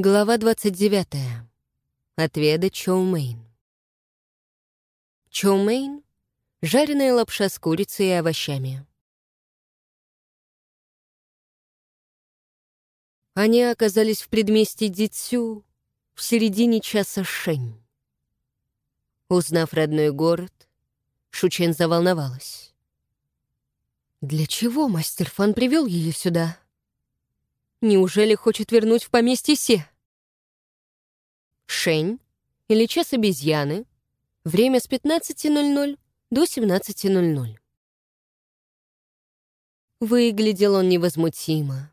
Глава 29. Отведа Чоумейн. Чоумейн — жареная лапша с курицей и овощами. Они оказались в предместье Дитсю в середине часа шень. Узнав родной город, Шучен заволновалась. Для чего мастер Фан привел ее сюда? Неужели хочет вернуть в поместье Се? Шень или час обезьяны. Время с 15.00 до 17.00. Выглядел он невозмутимо.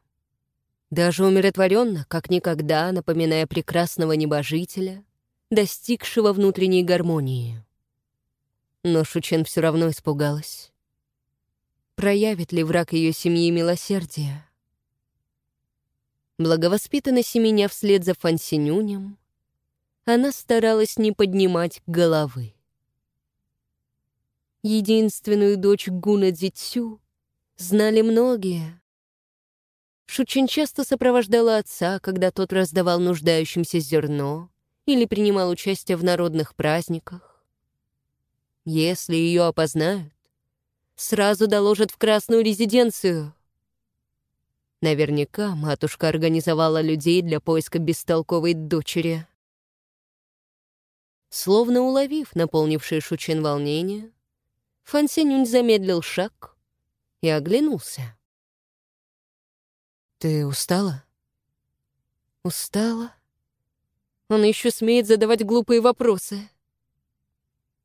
Даже умиротворенно, как никогда, напоминая прекрасного небожителя, достигшего внутренней гармонии. Но Шучен все равно испугалась. Проявит ли враг ее семьи милосердие? Благовоспитанно семеня вслед за Фансинюнем, она старалась не поднимать головы. Единственную дочь Гуна Дзитсю знали многие. Шучин часто сопровождала отца, когда тот раздавал нуждающимся зерно или принимал участие в народных праздниках. Если ее опознают, сразу доложат в красную резиденцию — Наверняка матушка организовала людей для поиска бестолковой дочери. Словно уловив наполнившее Шучин волнение, Фан Синюнь замедлил шаг и оглянулся. «Ты устала?» «Устала?» Он еще смеет задавать глупые вопросы.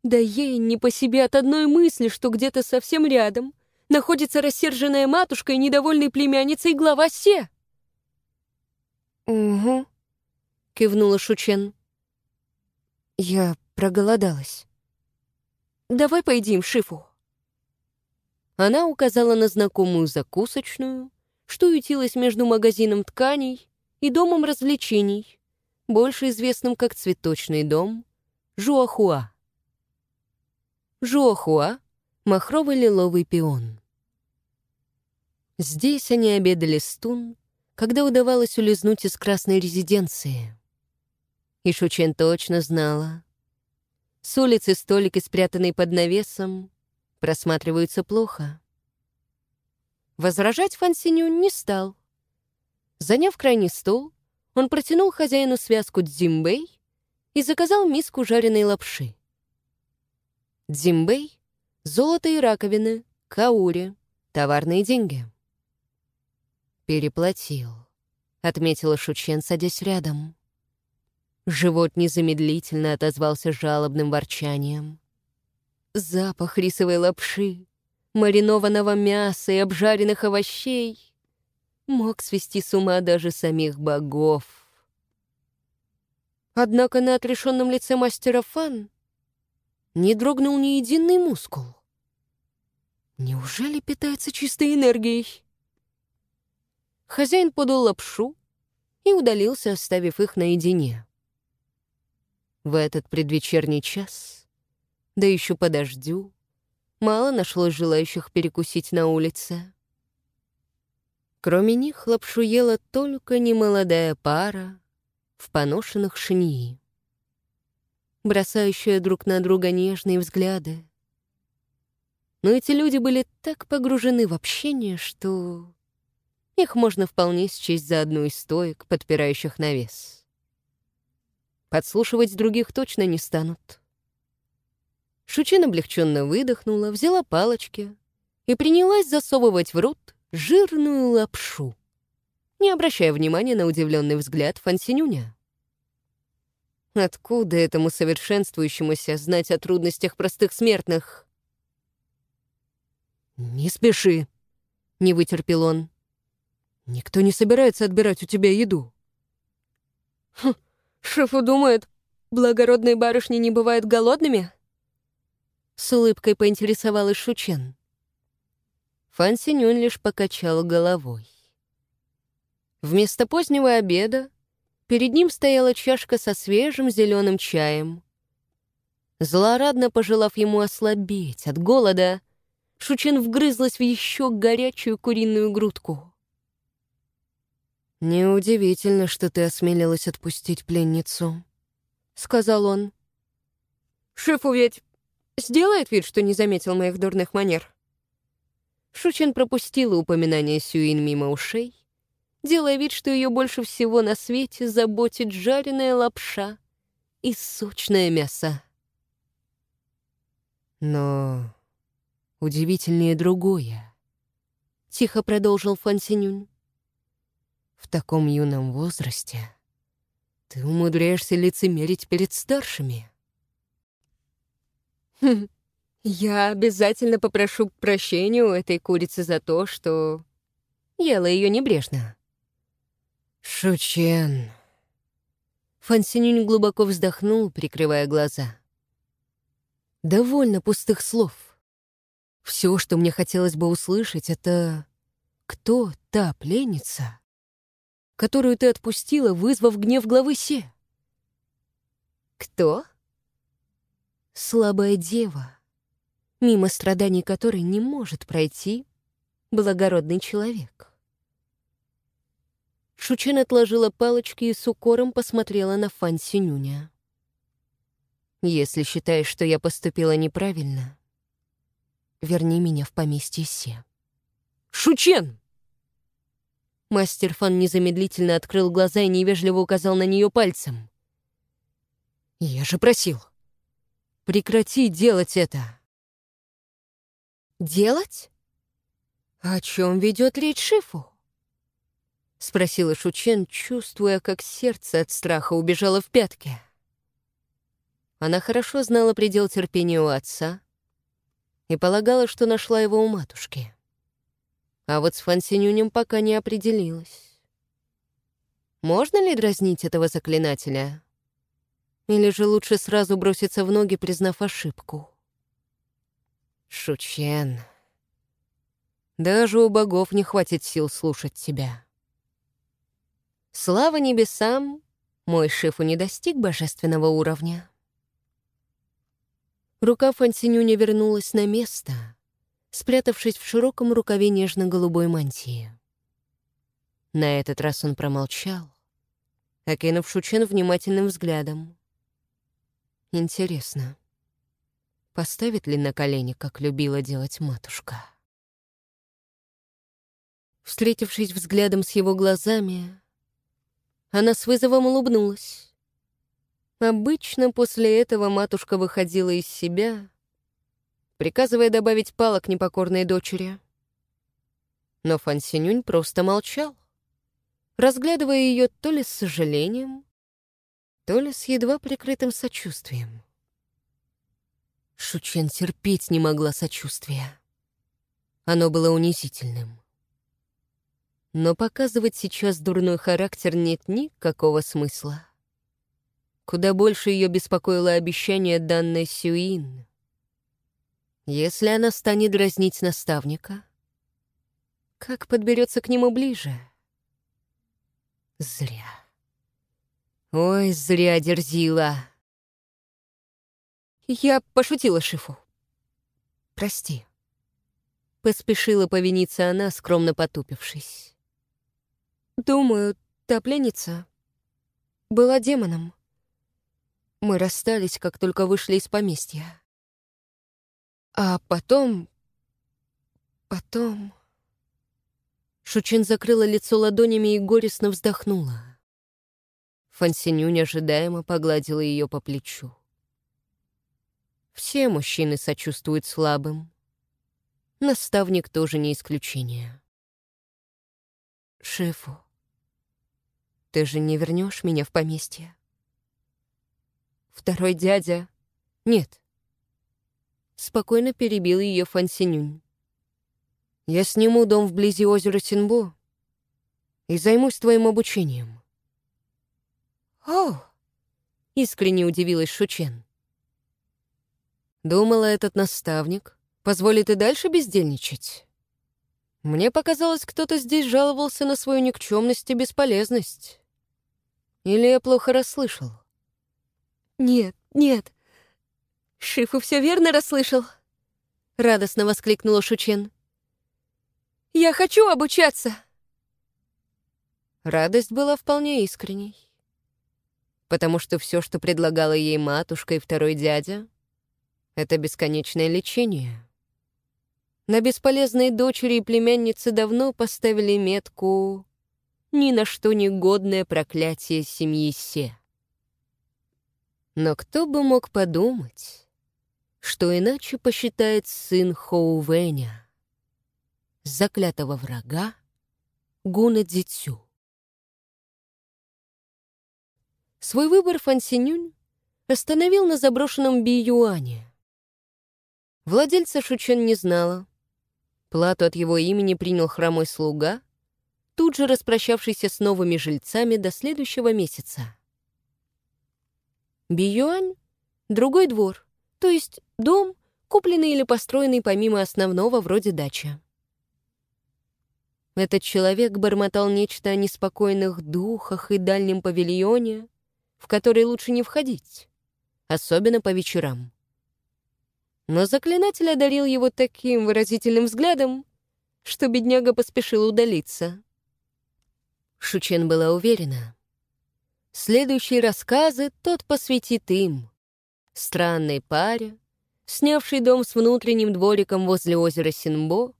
Да ей не по себе от одной мысли, что где-то совсем рядом находится рассерженная матушка и недовольной племянницей глава Се. «Угу», — кивнула Шучен. «Я проголодалась. Давай поедим Шифу». Она указала на знакомую закусочную, что ютилась между магазином тканей и домом развлечений, больше известным как цветочный дом Жуахуа. Жуахуа — махровый лиловый пион. Здесь они обедали стун, когда удавалось улизнуть из красной резиденции. И Шучен точно знала. С улицы столики, спрятанные под навесом, просматриваются плохо. Возражать Фансиню не стал. Заняв крайний стол, он протянул хозяину связку дзимбэй и заказал миску жареной лапши. Дзимбэй — золото и раковины, каури, товарные деньги. «Переплатил», — отметила Шучен, садясь рядом. Живот незамедлительно отозвался жалобным ворчанием. Запах рисовой лапши, маринованного мяса и обжаренных овощей мог свести с ума даже самих богов. Однако на отрешенном лице мастера Фан не дрогнул ни единый мускул. Неужели питается чистой энергией? Хозяин подал лапшу и удалился, оставив их наедине. В этот предвечерний час, да еще по дождю, мало нашлось желающих перекусить на улице. Кроме них лапшу ела только немолодая пара в поношенных шиньи, бросающая друг на друга нежные взгляды. Но эти люди были так погружены в общение, что их можно вполне счесть за одну из стоек, подпирающих навес. Подслушивать других точно не станут. Шучин облегченно выдохнула, взяла палочки и принялась засовывать в рот жирную лапшу, не обращая внимания на удивленный взгляд Фансинюня. Откуда этому совершенствующемуся знать о трудностях простых смертных? «Не спеши», — не вытерпел он. Никто не собирается отбирать у тебя еду. Хм, шефу думает, благородные барышни не бывают голодными? С улыбкой поинтересовалась Шучен. Фан Синюнь лишь покачал головой. Вместо позднего обеда перед ним стояла чашка со свежим зеленым чаем. Злорадно пожелав ему ослабеть от голода, Шучин вгрызлась в еще горячую куриную грудку. «Неудивительно, что ты осмелилась отпустить пленницу», — сказал он. «Шефу ведь сделает вид, что не заметил моих дурных манер». Шучин пропустила упоминание Сюин мимо ушей, делая вид, что ее больше всего на свете заботит жареная лапша и сочное мясо. Но удивительнее другое. Тихо продолжил Фан Синюнь. В таком юном возрасте ты умудряешься лицемерить перед старшими. Хм, я обязательно попрошу прощения у этой курицы за то, что ела ее небрежно. Шучен. Фан Синюнь глубоко вздохнул, прикрывая глаза. Довольно пустых слов. Все, что мне хотелось бы услышать, это кто та пленница, которую ты отпустила, вызвав гнев главы Се. Кто? Слабая дева, мимо страданий которой не может пройти благородный человек. Шучин отложила палочки и с укором посмотрела на Фан Синюня. «Если считаешь, что я поступила неправильно, верни меня в поместье Се». «Шучен!» Мастер Фан незамедлительно открыл глаза и невежливо указал на нее пальцем. «Я же просил. Прекрати делать это!» «Делать? О чем ведет речь Шифу?» Спросила Шучен, чувствуя, как сердце от страха убежало в пятки. Она хорошо знала предел терпения у отца и полагала, что нашла его у матушки. А вот с Фансинюнем пока не определилась. Можно ли дразнить этого заклинателя? Или же лучше сразу броситься в ноги, признав ошибку? Шучен. Даже у богов не хватит сил слушать тебя. Слава небесам, мой шифу не достиг божественного уровня. Рука Фансинюня вернулась на место — спрятавшись в широком рукаве нежно-голубой мантии. На этот раз он промолчал, окинув Шучен внимательным взглядом. Интересно, поставит ли на колени, как любила делать матушка? Встретившись взглядом с его глазами, она с вызовом улыбнулась. Обычно после этого матушка выходила из себя приказывая добавить палок непокорной дочери. Но Фан Синюнь просто молчал, разглядывая ее то ли с сожалением, то ли с едва прикрытым сочувствием. Шучен терпеть не могла сочувствия. Оно было унизительным. Но показывать сейчас дурной характер нет никакого смысла. Куда больше ее беспокоило обещание данной Сюин. Если она станет дразнить наставника, как подберется к нему ближе? Зря. Ой, зря дерзила. Я пошутила Шифу. Прости. Поспешила повиниться она, скромно потупившись. Думаю, та пленница была демоном. Мы расстались, как только вышли из поместья. А потом... Потом... Шучин закрыла лицо ладонями и горестно вздохнула. Фансинюнь ожидаемо погладила ее по плечу. Все мужчины сочувствуют слабым. Наставник тоже не исключение. «Шефу, ты же не вернешь меня в поместье?» Второй дядя... Нет, Спокойно перебил ее Фан Синюнь. «Я сниму дом вблизи озера Синбо и займусь твоим обучением». «О!» — искренне удивилась Шучен. «Думала, этот наставник позволит и дальше бездельничать?» Мне показалось, кто-то здесь жаловался на свою никчемность и бесполезность. Или я плохо расслышал? «Нет, нет, Шифу все верно расслышал?» Радостно воскликнула Шучен. «Я хочу обучаться!» Радость была вполне искренней. Потому что все, что предлагала ей матушка и второй дядя, это бесконечное лечение. На бесполезные дочери и племянницы давно поставили метку «Ни на что не годное проклятие семьи Се». Но кто бы мог подумать, что иначе посчитает сын Хоувеня, заклятого врага Гуна Дзитсю. Свой выбор Фан Синюнь остановил на заброшенном Биюане. Владельца Шучен не знала. Плату от его имени принял хромой слуга, тут же распрощавшийся с новыми жильцами до следующего месяца. Биюань — другой двор, то есть дом, купленный или построенный помимо основного вроде дача. Этот человек бормотал нечто о неспокойных духах и дальнем павильоне, в который лучше не входить, особенно по вечерам. Но заклинатель одарил его таким выразительным взглядом, что бедняга поспешил удалиться. Шучен была уверена. Следующие рассказы тот посвятит им, странной паре, снявшей дом с внутренним двориком возле озера Синбо,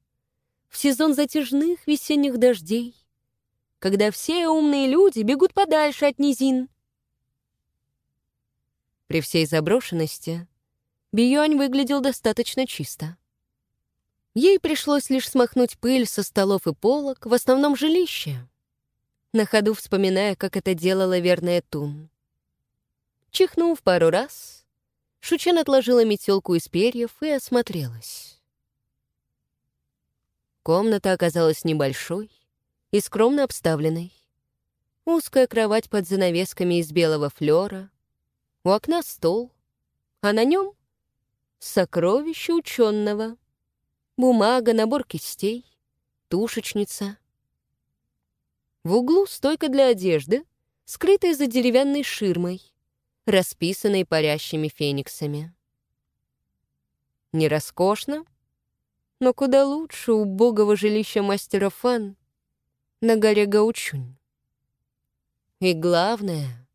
в сезон затяжных весенних дождей, когда все умные люди бегут подальше от низин. При всей заброшенности Биюань выглядел достаточно чисто. Ей пришлось лишь смахнуть пыль со столов и полок, в основном жилище, на ходу вспоминая, как это делала верная Тун. Чихнув пару раз, Шучен отложила метелку из перьев и осмотрелась. Комната оказалась небольшой и скромно обставленной. Узкая кровать под занавесками из белого флера, у окна стол, а на нем сокровище ученого, бумага, набор кистей, тушечница. В углу стойка для одежды, скрытая за деревянной ширмой, расписанной парящими фениксами. Не роскошно, но куда лучше убогого жилища мастера Фан на горе Гаучунь. И главное,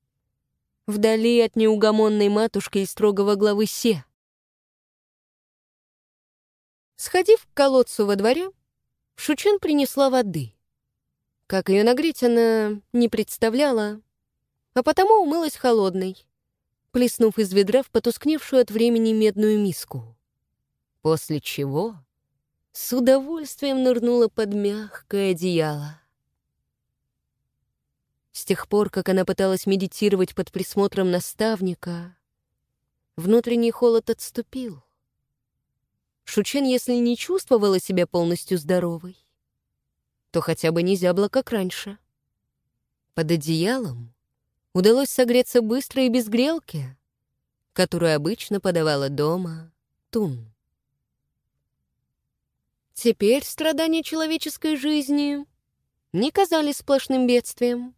вдали от неугомонной матушки и строгого главы Се. Сходив к колодцу во дворе, Шучен принесла воды. Как ее нагреть, она не представляла, а потому умылась холодной, плеснув из ведра в потускневшую от времени медную миску. После чего с удовольствием нырнула под мягкое одеяло. С тех пор, как она пыталась медитировать под присмотром наставника, внутренний холод отступил. Шучен, если не чувствовала себя полностью здоровой, то хотя бы не зябла, как раньше. Под одеялом удалось согреться быстро и без грелки, которую обычно подавала дома Тун. Теперь страдания человеческой жизни не казались сплошным бедствием.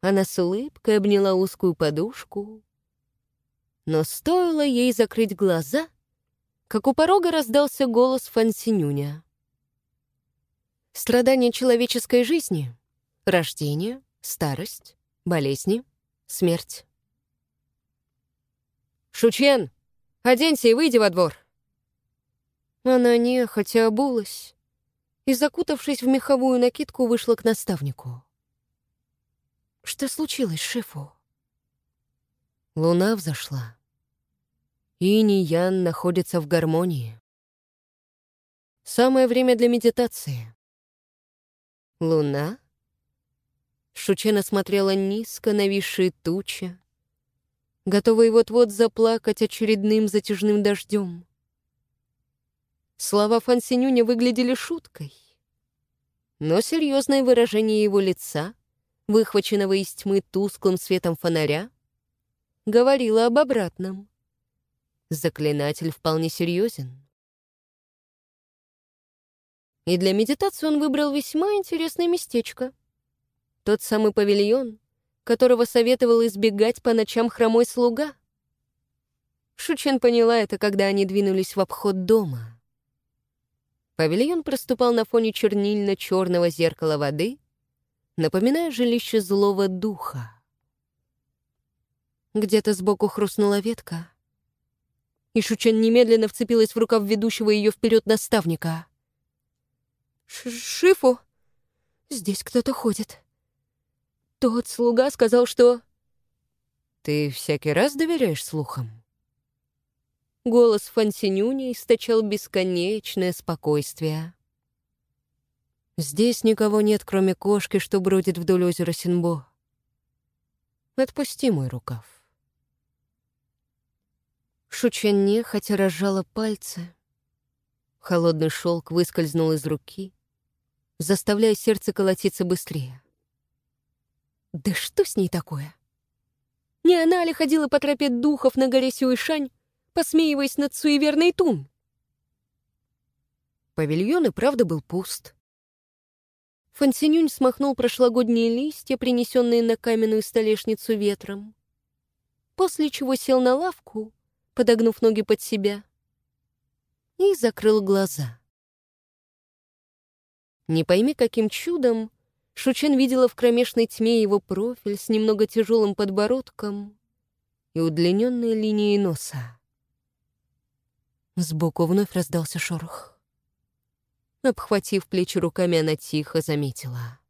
Она с улыбкой обняла узкую подушку, но стоило ей закрыть глаза — как у порога раздался голос Фансинюня. Страдания человеческой жизни, рождение, старость, болезни, смерть. «Шучен, оденься и выйди во двор!» Она нехотя обулась и, закутавшись в меховую накидку, вышла к наставнику. «Что случилось, шефу?» Луна взошла. Инь Ян находятся в гармонии. Самое время для медитации. Луна? Шучена смотрела низко нависшие тучи, готовые вот-вот заплакать очередным затяжным дождем. Слова Фансинюня выглядели шуткой, но серьезное выражение его лица, выхваченного из тьмы тусклым светом фонаря, говорило об обратном — Заклинатель вполне серьезен. И для медитации он выбрал весьма интересное местечко. Тот самый павильон, которого советовал избегать по ночам хромой слуга. Шучен поняла это, когда они двинулись в обход дома. Павильон проступал на фоне чернильно-черного зеркала воды, напоминая жилище злого духа. Где-то сбоку хрустнула ветка, и Шучен немедленно вцепилась в рукав ведущего ее вперед наставника. «Шифу, здесь кто-то ходит. Тот слуга сказал, что...» «Ты всякий раз доверяешь слухам?» Голос Фансинюни источал бесконечное спокойствие. «Здесь никого нет, кроме кошки, что бродит вдоль озера Синбо. Отпусти мой рукав». Шучанне, хотя разжала пальцы, холодный шелк выскользнул из руки, заставляя сердце колотиться быстрее. Да что с ней такое? Не она ли ходила по тропе духов на горе Сюишань, посмеиваясь над суеверной Тун? Павильон и правда был пуст. Фансинюнь смахнул прошлогодние листья, принесенные на каменную столешницу ветром, после чего сел на лавку подогнув ноги под себя, и закрыл глаза. Не пойми, каким чудом, Шучен видела в кромешной тьме его профиль с немного тяжелым подбородком и удлиненной линией носа. Сбоку вновь раздался шорох. Обхватив плечи руками, она тихо заметила.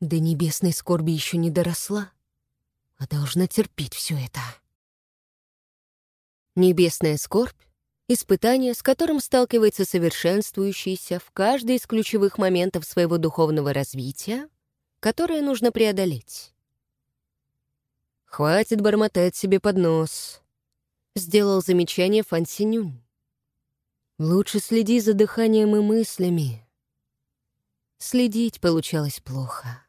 До небесной скорби еще не доросла, а должна терпеть все это. Небесная скорбь — испытание, с которым сталкивается совершенствующийся в каждый из ключевых моментов своего духовного развития, которое нужно преодолеть. «Хватит бормотать себе под нос», — сделал замечание Фан. «Лучше следи за дыханием и мыслями». Следить получалось плохо.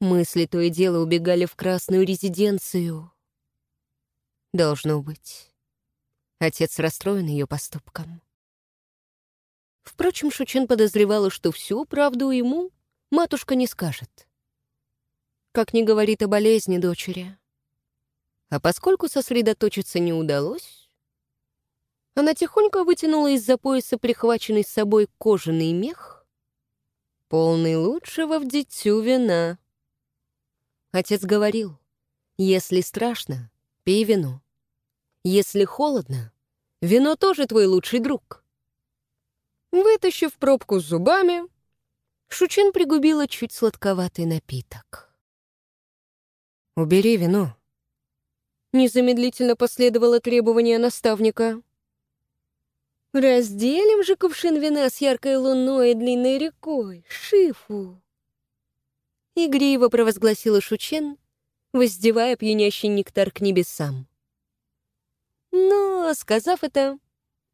Мысли то и дело убегали в красную резиденцию — Должно быть. Отец расстроен ее поступком. Впрочем, Шучен подозревала, что всю правду ему матушка не скажет. Как не говорит о болезни дочери. А поскольку сосредоточиться не удалось, она тихонько вытянула из-за пояса прихваченный с собой кожаный мех, полный лучшего в дитю вина. Отец говорил, если страшно, пей вино. Если холодно, вино тоже твой лучший друг. Вытащив пробку с зубами, Шучин пригубила чуть сладковатый напиток. «Убери вино». Незамедлительно последовало требование наставника. «Разделим же кувшин вина с яркой луной и длинной рекой, Шифу!» Игриво провозгласила Шучен, воздевая пьянящий нектар к небесам. Но, сказав это,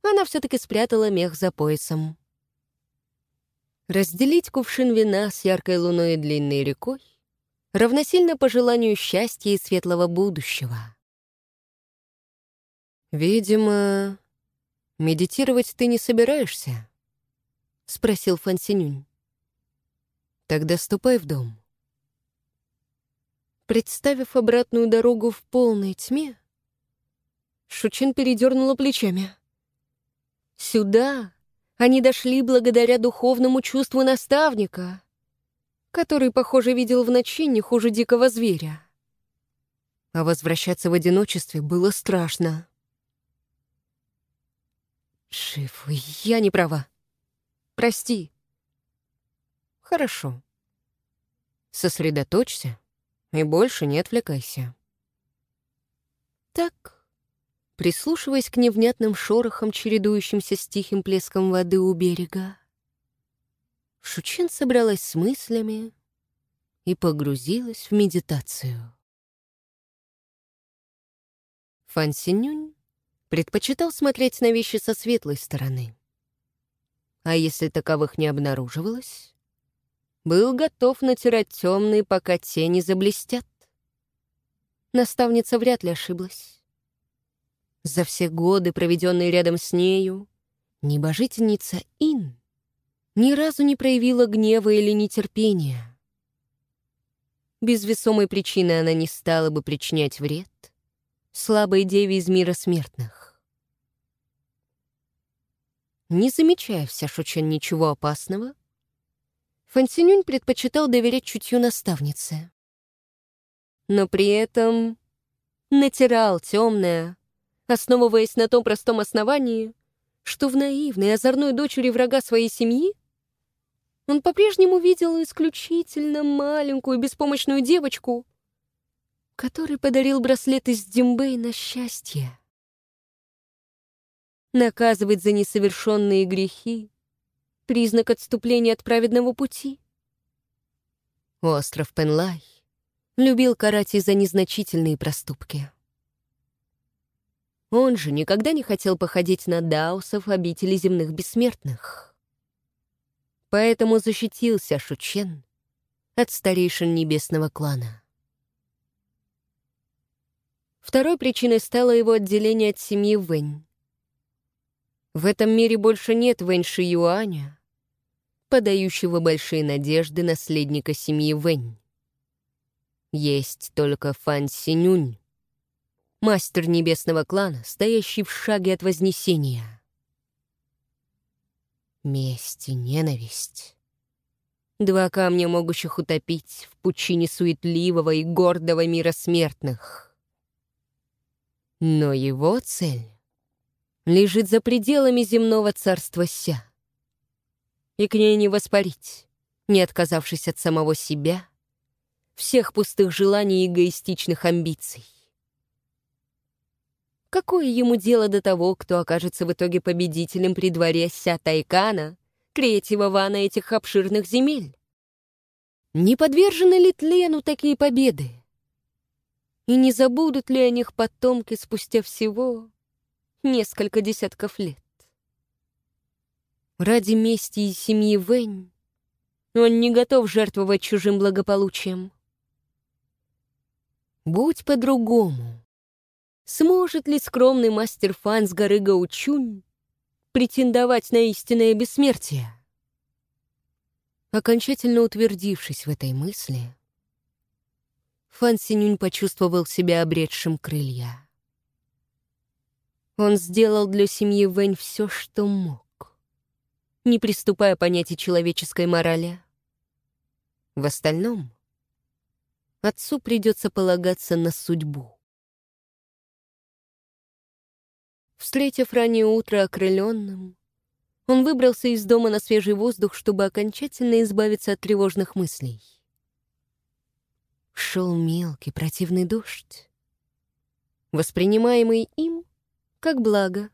она все-таки спрятала мех за поясом. Разделить кувшин вина с яркой луной и длинной рекой равносильно пожеланию счастья и светлого будущего. «Видимо, медитировать ты не собираешься?» — спросил Фансинюнь. «Тогда ступай в дом». Представив обратную дорогу в полной тьме, Шучин передернула плечами. Сюда они дошли благодаря духовному чувству наставника, который, похоже, видел в ночи не хуже дикого зверя. А возвращаться в одиночестве было страшно. Шиф, я не права. Прости. Хорошо. Сосредоточься и больше не отвлекайся. Так, прислушиваясь к невнятным шорохам, чередующимся с тихим плеском воды у берега, Шучин собралась с мыслями и погрузилась в медитацию. Фан Синюнь предпочитал смотреть на вещи со светлой стороны. А если таковых не обнаруживалось, был готов натирать темные, пока тени заблестят. Наставница вряд ли ошиблась. За все годы, проведенные рядом с нею, небожительница Ин ни разу не проявила гнева или нетерпения. Без весомой причины она не стала бы причинять вред слабой деве из мира смертных. Не замечая в Сяшучен ничего опасного, Фансинюнь предпочитал доверять чутью наставнице. Но при этом натирал темное, основываясь на том простом основании, что в наивной, озорной дочери врага своей семьи он по-прежнему видел исключительно маленькую беспомощную девочку, который подарил браслет из Димбей на счастье. Наказывать за несовершенные грехи — признак отступления от праведного пути. Остров Пенлай любил карать и за незначительные проступки. Он же никогда не хотел походить на даусов обители земных бессмертных. Поэтому защитился Шучен от старейшин небесного клана. Второй причиной стало его отделение от семьи Вэнь. В этом мире больше нет Вэнь Ши Юаня, подающего большие надежды наследника семьи Вэнь. Есть только Фан Синюнь, мастер небесного клана, стоящий в шаге от Вознесения. Месть и ненависть. Два камня, могущих утопить в пучине суетливого и гордого мира смертных. Но его цель лежит за пределами земного царства Ся. И к ней не воспарить, не отказавшись от самого себя, всех пустых желаний и эгоистичных амбиций. Какое ему дело до того, кто окажется в итоге победителем при дворе Ся Тайкана, третьего вана этих обширных земель? Не подвержены ли тлену такие победы? И не забудут ли о них потомки спустя всего несколько десятков лет? Ради мести и семьи Вэнь он не готов жертвовать чужим благополучием. Будь по-другому. Сможет ли скромный мастер Фан с горы Гаучунь претендовать на истинное бессмертие? Окончательно утвердившись в этой мысли, Фан Синюнь почувствовал себя обретшим крылья. Он сделал для семьи Вэнь все, что мог, не приступая понятий человеческой морали. В остальном отцу придется полагаться на судьбу. Встретив раннее утро окрыленным, он выбрался из дома на свежий воздух, чтобы окончательно избавиться от тревожных мыслей. Шел мелкий противный дождь, воспринимаемый им как благо.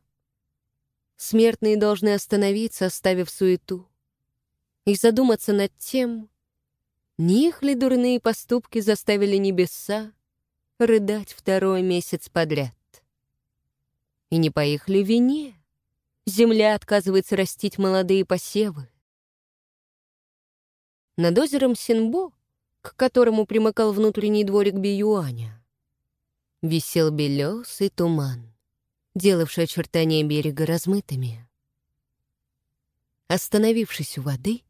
Смертные должны остановиться, оставив суету, и задуматься над тем, не их ли дурные поступки заставили небеса рыдать второй месяц подряд. И не по их ли вине земля отказывается растить молодые посевы? Над озером Синбо к которому примыкал внутренний дворик Биюаня. Висел белесый туман, делавший очертания берега размытыми. Остановившись у воды,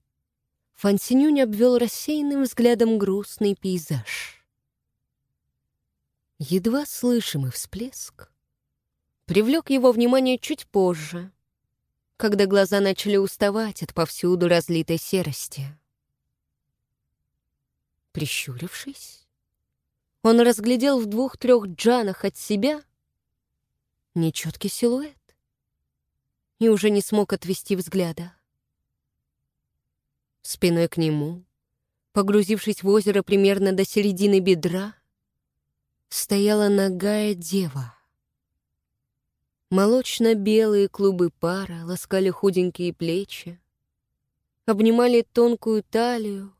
Фансинюнь обвел рассеянным взглядом грустный пейзаж. Едва слышимый всплеск привлек его внимание чуть позже, когда глаза начали уставать от повсюду разлитой серости. Прищурившись, он разглядел в двух-трех джанах от себя нечеткий силуэт и уже не смог отвести взгляда. Спиной к нему, погрузившись в озеро примерно до середины бедра, стояла ногая дева. Молочно-белые клубы пара ласкали худенькие плечи, обнимали тонкую талию,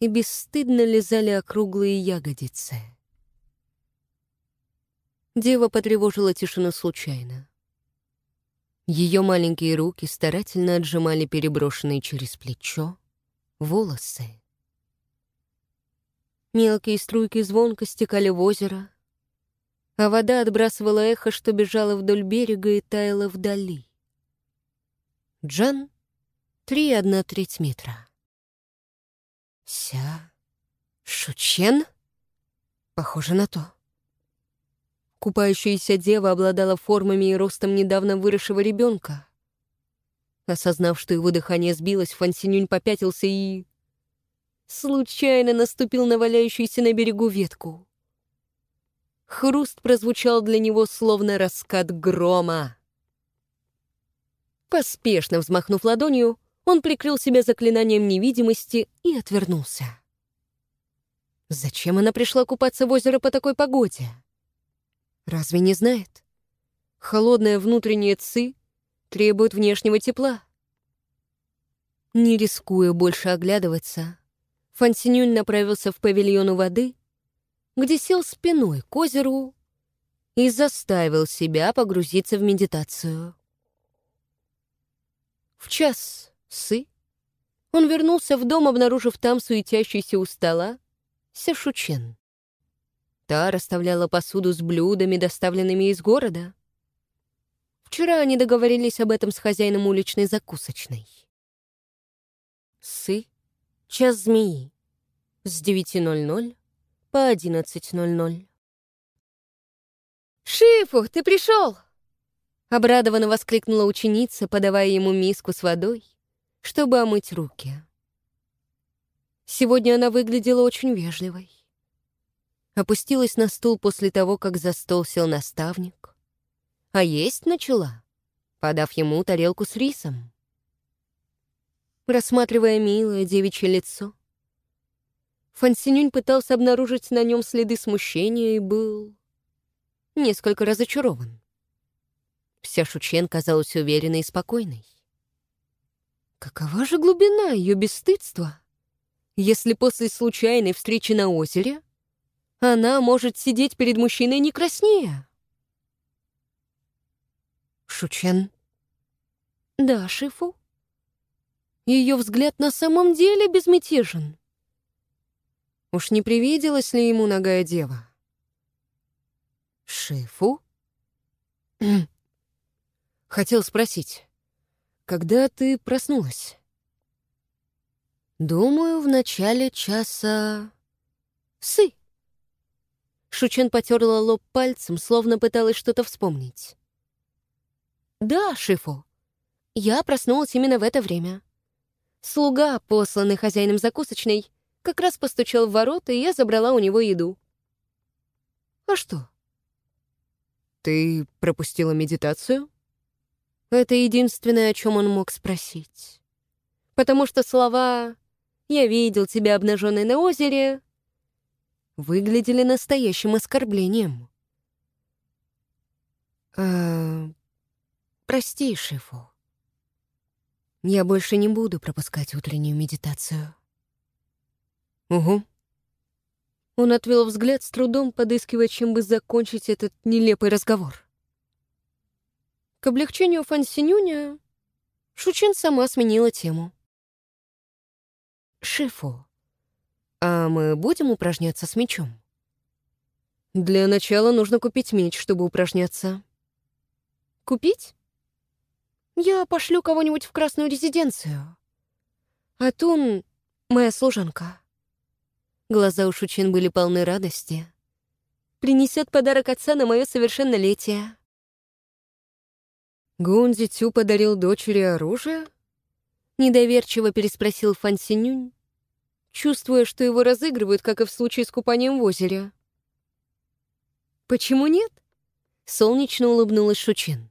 и бесстыдно лизали округлые ягодицы. Дева потревожила тишину случайно. Ее маленькие руки старательно отжимали переброшенные через плечо волосы. Мелкие струйки звонко стекали в озеро, а вода отбрасывала эхо, что бежало вдоль берега и таяло вдали. Джан — три одна треть метра. Ся... Шучен? Похоже на то. Купающаяся дева обладала формами и ростом недавно выросшего ребенка. Осознав, что его дыхание сбилось, Фансинюнь попятился и... Случайно наступил на валяющуюся на берегу ветку. Хруст прозвучал для него словно раскат грома. Поспешно взмахнув ладонью, он прикрыл себя заклинанием невидимости и отвернулся. Зачем она пришла купаться в озеро по такой погоде? Разве не знает? Холодная внутренняя ци требует внешнего тепла. Не рискуя больше оглядываться, Фансинюнь направился в павильон у воды где сел спиной к озеру и заставил себя погрузиться в медитацию. В час сы он вернулся в дом, обнаружив там суетящийся у стола Сяшучен. Та расставляла посуду с блюдами, доставленными из города. Вчера они договорились об этом с хозяином уличной закусочной. Сы, час змеи, с 9.00 по 11.00. «Шифу, ты пришел!» Обрадованно воскликнула ученица, подавая ему миску с водой, чтобы омыть руки. Сегодня она выглядела очень вежливой. Опустилась на стул после того, как за стол сел наставник, а есть начала, подав ему тарелку с рисом. Рассматривая милое девичье лицо, Фансинюнь пытался обнаружить на нем следы смущения и был несколько разочарован. Вся Шучен казалась уверенной и спокойной. Какова же глубина ее бесстыдства, если после случайной встречи на озере она может сидеть перед мужчиной не краснее? Шучен. Да, Шифу. Ее взгляд на самом деле безмятежен. Уж не привиделась ли ему ногая дева? Шифу? Хотел спросить, когда ты проснулась? Думаю, в начале часа... Сы. Шучен потерла лоб пальцем, словно пыталась что-то вспомнить. «Да, Шифу. Я проснулась именно в это время. Слуга, посланный хозяином закусочной, как раз постучал в ворота, и я забрала у него еду. «А что?» «Ты пропустила медитацию?» Это единственное, о чем он мог спросить. Потому что слова «я видел тебя обнаженной на озере» выглядели настоящим оскорблением. «Э, «Прости, Шифу. Я больше не буду пропускать утреннюю медитацию». «Угу». Он отвел взгляд с трудом, подыскивая, чем бы закончить этот нелепый разговор. К облегчению Фан Синюня Шучин сама сменила тему. «Шифу, а мы будем упражняться с мечом?» «Для начала нужно купить меч, чтобы упражняться». «Купить?» «Я пошлю кого-нибудь в красную резиденцию. Атун — моя служанка». Глаза у Шучин были полны радости. «Принесет подарок отца на мое совершеннолетие». Гунзи Цю подарил дочери оружие? Недоверчиво переспросил Фан Синюнь, чувствуя, что его разыгрывают, как и в случае с купанием в озере. «Почему нет?» — солнечно улыбнулась Шучин.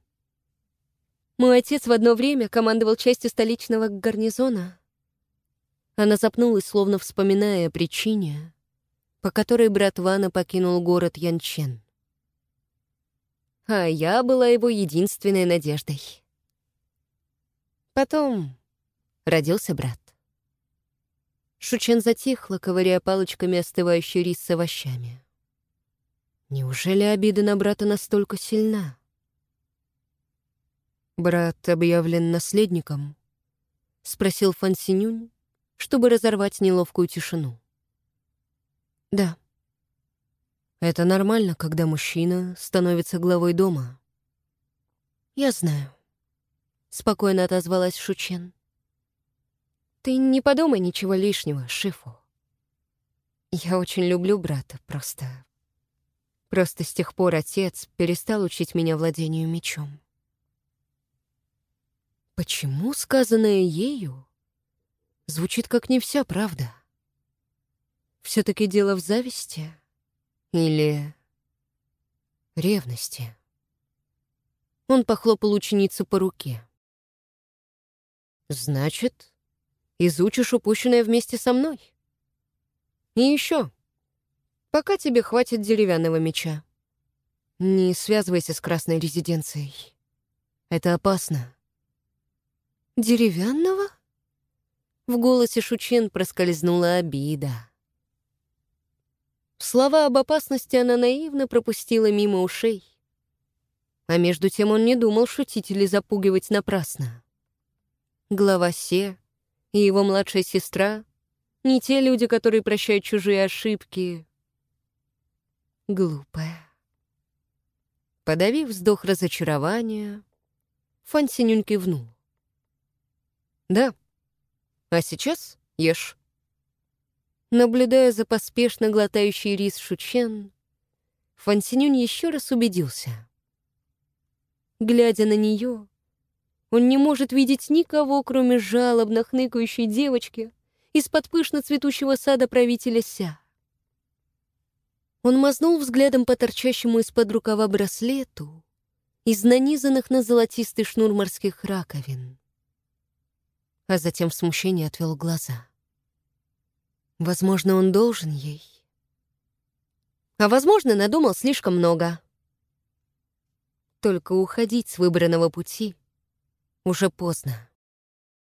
«Мой отец в одно время командовал частью столичного гарнизона. Она запнулась, словно вспоминая о причине, по которой брат Вана покинул город Янчен. А я была его единственной надеждой. Потом родился брат. Шучен затихла, ковыряя палочками остывающий рис с овощами. Неужели обида на брата настолько сильна? «Брат объявлен наследником?» — спросил Фан Синюнь, чтобы разорвать неловкую тишину. Да. Это нормально, когда мужчина становится главой дома. Я знаю. Спокойно отозвалась Шучен. Ты не подумай ничего лишнего, Шифу. Я очень люблю брата, просто... Просто с тех пор отец перестал учить меня владению мечом. Почему сказанное ею звучит как не вся правда? Все-таки дело в зависти или ревности? Он похлопал ученицу по руке. «Значит, изучишь упущенное вместе со мной. И еще, пока тебе хватит деревянного меча. Не связывайся с красной резиденцией. Это опасно». «Деревянного?» В голосе Шучин проскользнула обида. Слова об опасности она наивно пропустила мимо ушей. А между тем он не думал шутить или запугивать напрасно. Глава Се и его младшая сестра — не те люди, которые прощают чужие ошибки. Глупая. Подавив вздох разочарования, Фан Синюнь кивнул. «Да. А сейчас ешь». Наблюдая за поспешно глотающей рис Шучен, Фан Синюнь еще раз убедился. Глядя на нее, он не может видеть никого, кроме жалобно хныкающей девочки из-под пышно цветущего сада правителя Ся. Он мазнул взглядом по торчащему из-под рукава браслету из нанизанных на золотистый шнур морских раковин, а затем в смущении отвел глаза. Возможно, он должен ей. А возможно, надумал слишком много. Только уходить с выбранного пути уже поздно.